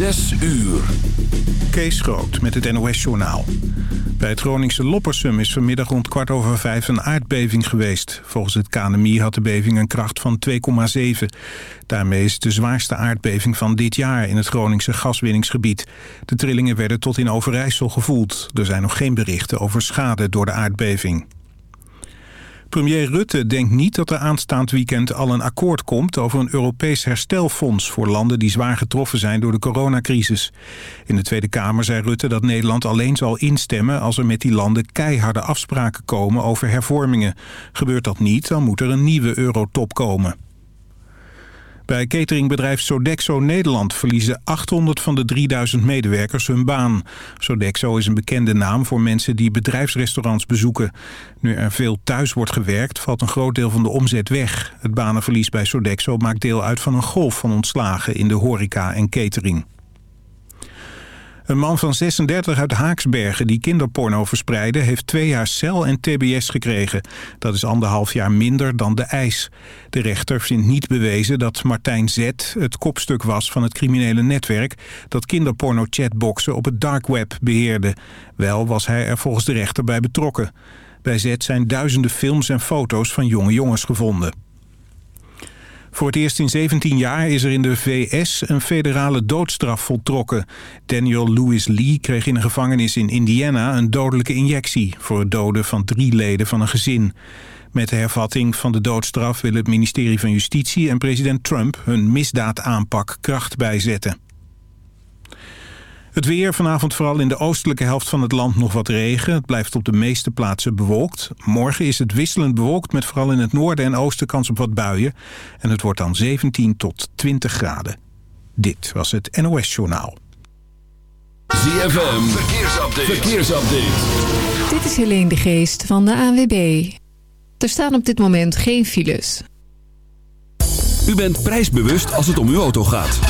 Zes uur. Kees Groot met het NOS-journaal. Bij het Groningse Loppersum is vanmiddag rond kwart over vijf een aardbeving geweest. Volgens het KNMI had de beving een kracht van 2,7. Daarmee is het de zwaarste aardbeving van dit jaar in het Groningse gaswinningsgebied. De trillingen werden tot in Overijssel gevoeld. Er zijn nog geen berichten over schade door de aardbeving. Premier Rutte denkt niet dat er aanstaand weekend al een akkoord komt over een Europees herstelfonds voor landen die zwaar getroffen zijn door de coronacrisis. In de Tweede Kamer zei Rutte dat Nederland alleen zal instemmen als er met die landen keiharde afspraken komen over hervormingen. Gebeurt dat niet, dan moet er een nieuwe eurotop komen. Bij cateringbedrijf Sodexo Nederland verliezen 800 van de 3000 medewerkers hun baan. Sodexo is een bekende naam voor mensen die bedrijfsrestaurants bezoeken. Nu er veel thuis wordt gewerkt, valt een groot deel van de omzet weg. Het banenverlies bij Sodexo maakt deel uit van een golf van ontslagen in de horeca en catering. Een man van 36 uit Haaksbergen die kinderporno verspreidde... heeft twee jaar cel en tbs gekregen. Dat is anderhalf jaar minder dan de eis. De rechter vindt niet bewezen dat Martijn Z. het kopstuk was van het criminele netwerk... dat kinderporno-chatboxen op het dark web beheerde. Wel was hij er volgens de rechter bij betrokken. Bij Z zijn duizenden films en foto's van jonge jongens gevonden. Voor het eerst in 17 jaar is er in de VS een federale doodstraf voltrokken. Daniel Lewis Lee kreeg in een gevangenis in Indiana een dodelijke injectie... voor het doden van drie leden van een gezin. Met de hervatting van de doodstraf wil het ministerie van Justitie en president Trump... hun misdaadaanpak kracht bijzetten. Het weer vanavond vooral in de oostelijke helft van het land nog wat regen. Het blijft op de meeste plaatsen bewolkt. Morgen is het wisselend bewolkt met vooral in het noorden en oosten kans op wat buien. En het wordt dan 17 tot 20 graden. Dit was het NOS Journaal. ZFM, verkeersupdate. verkeersupdate. Dit is Helene de Geest van de ANWB. Er staan op dit moment geen files. U bent prijsbewust als het om uw auto gaat.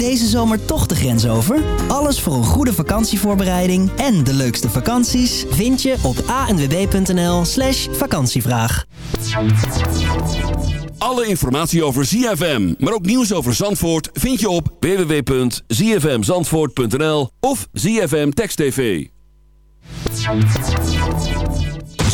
deze zomer toch de grens over? Alles voor een goede vakantievoorbereiding en de leukste vakanties vind je op anwb.nl slash vakantievraag. Alle informatie over ZFM, maar ook nieuws over Zandvoort vind je op www.zfmzandvoort.nl of ZFM Text TV.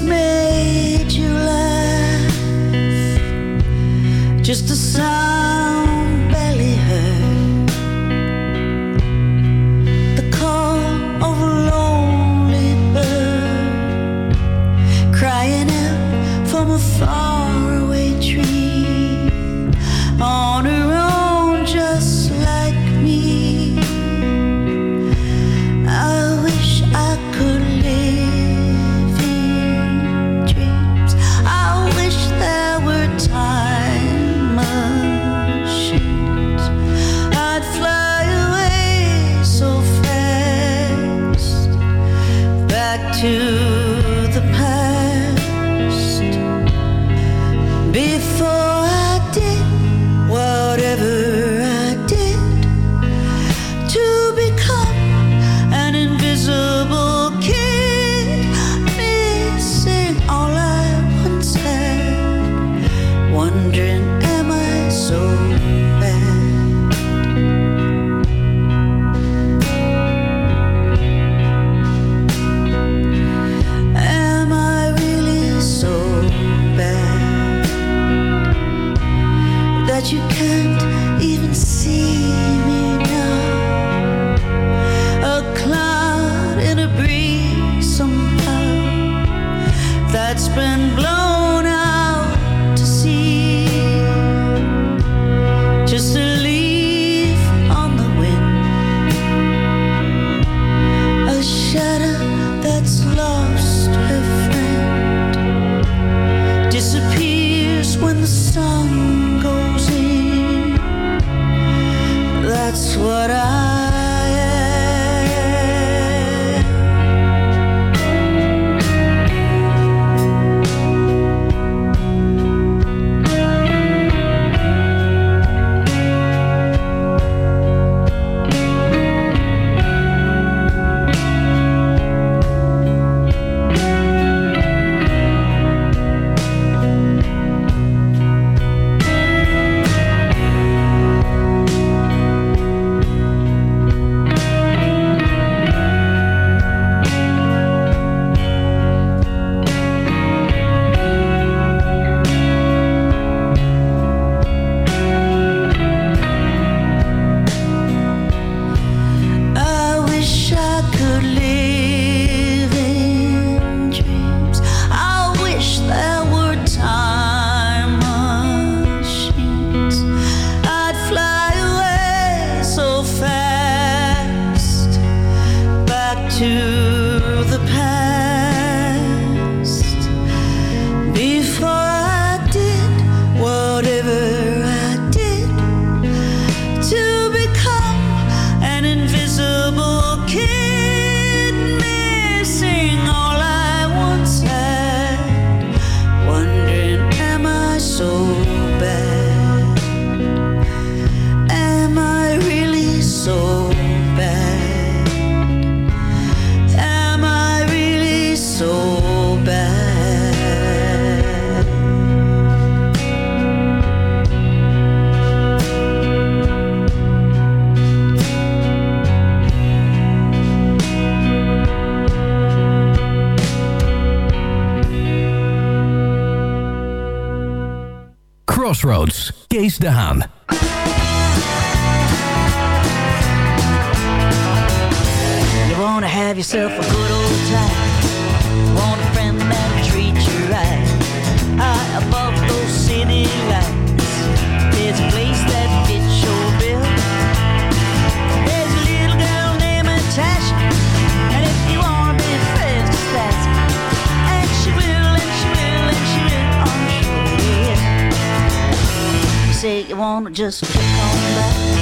made you laugh. Just a sign. the sun. Crossroads, Kees de Haan. You wanna have yourself a good old time say you wanna just kick on back.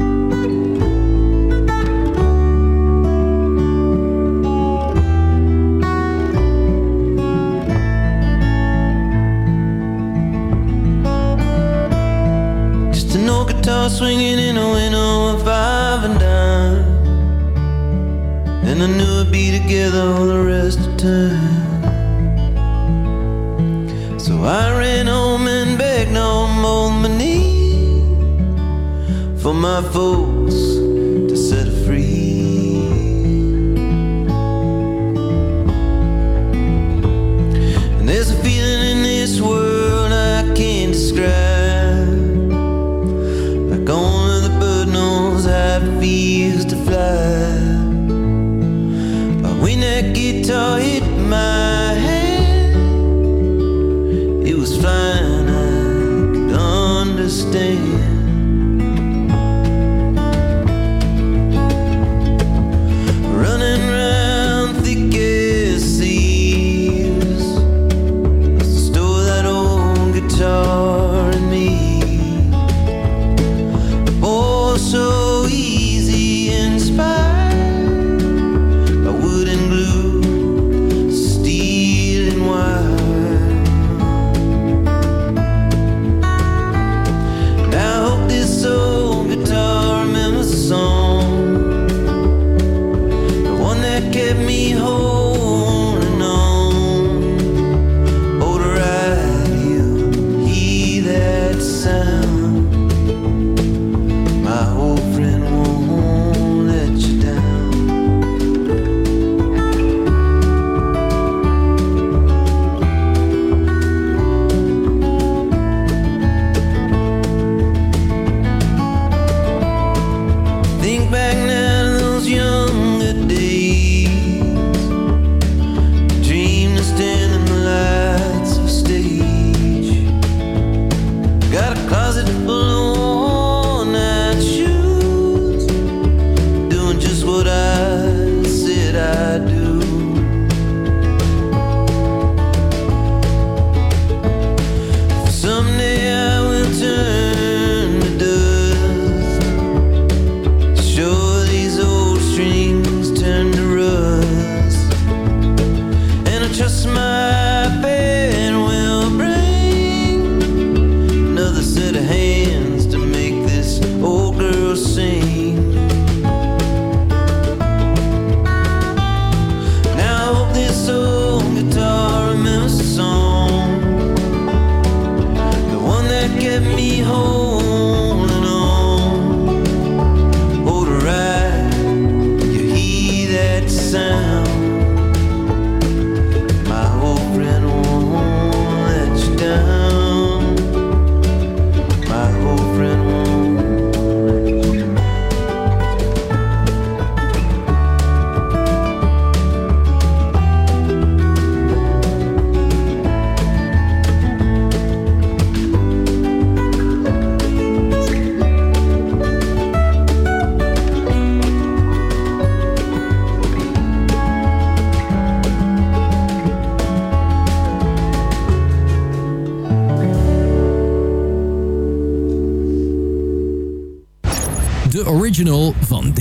Guitar swinging in a window of five and dime. And I knew I'd be together all the rest of time. So I ran home and begged on both my knees for my folks to set free. And there's a feeling in this world I can't describe. Hit my hand, it was fine, one that kept me holding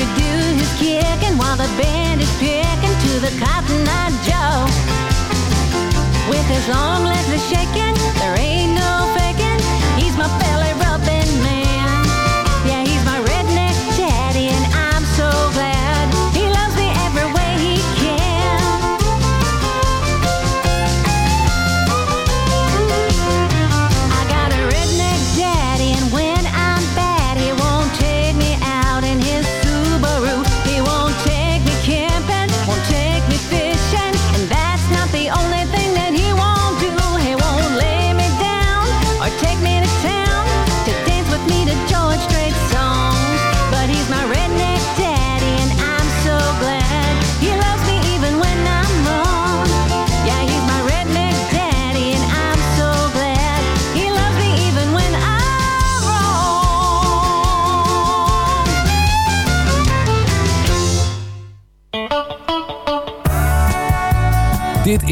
Mister do his kicking while the band is picking to the Cotton Eye Joe. With his long legs a shaking.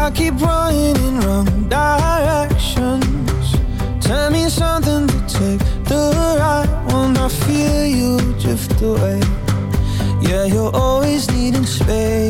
I keep running in wrong directions. Tell me something to take the right one. I feel you drift away. Yeah, you're always needing space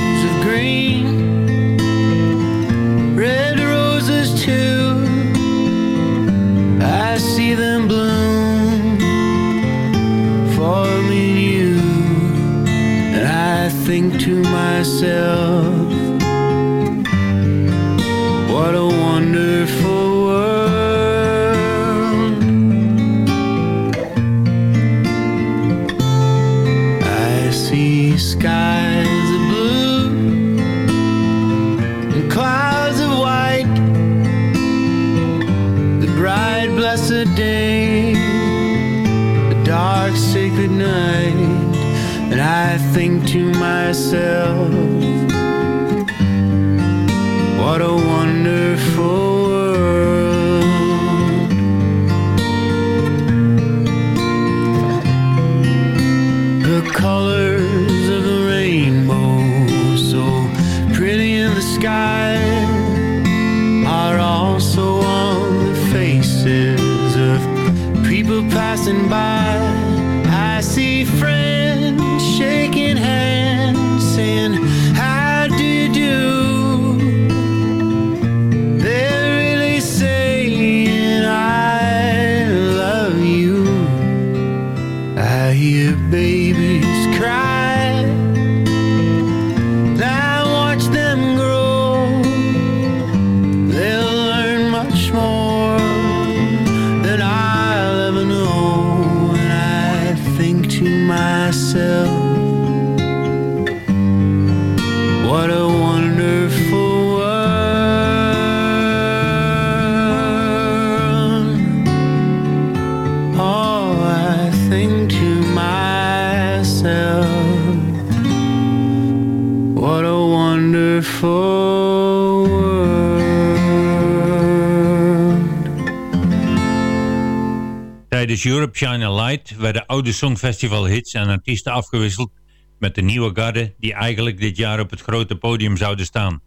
Tijdens Europe Shine a Light werden oude songfestival hits en artiesten afgewisseld met de nieuwe garde die eigenlijk dit jaar op het grote podium zouden staan.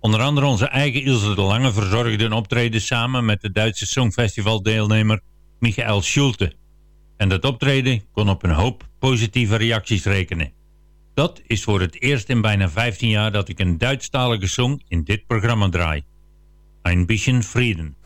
Onder andere onze eigen Ilse de Lange verzorgde een optreden samen met de Duitse Songfestivaldeelnemer Michael Schulte. En dat optreden kon op een hoop positieve reacties rekenen. Dat is voor het eerst in bijna 15 jaar dat ik een Duitsstalige song in dit programma draai. Ein bisschen Frieden.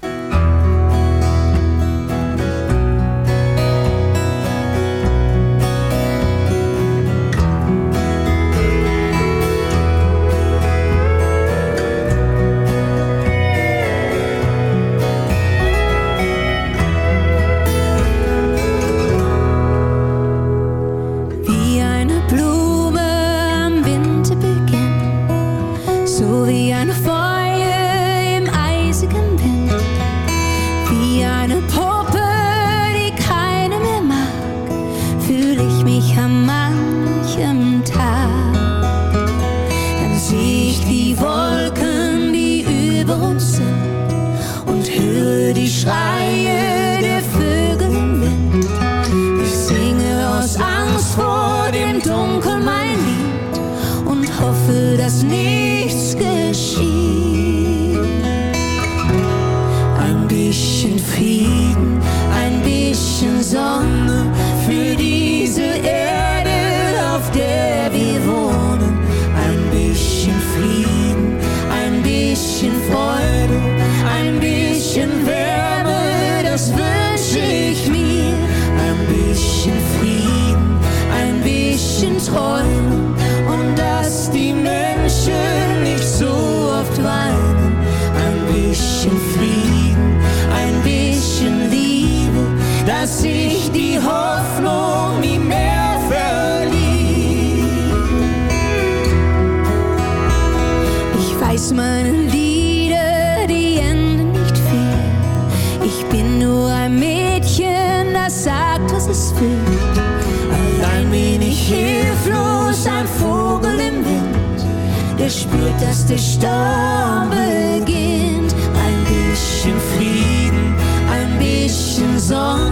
spürt, dass der Sturm beginnt. Ein bisschen Frieden, ein bisschen Sonne.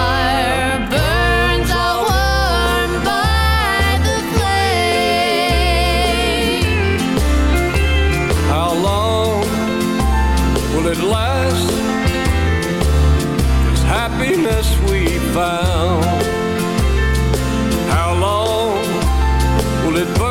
found. How long will it burn?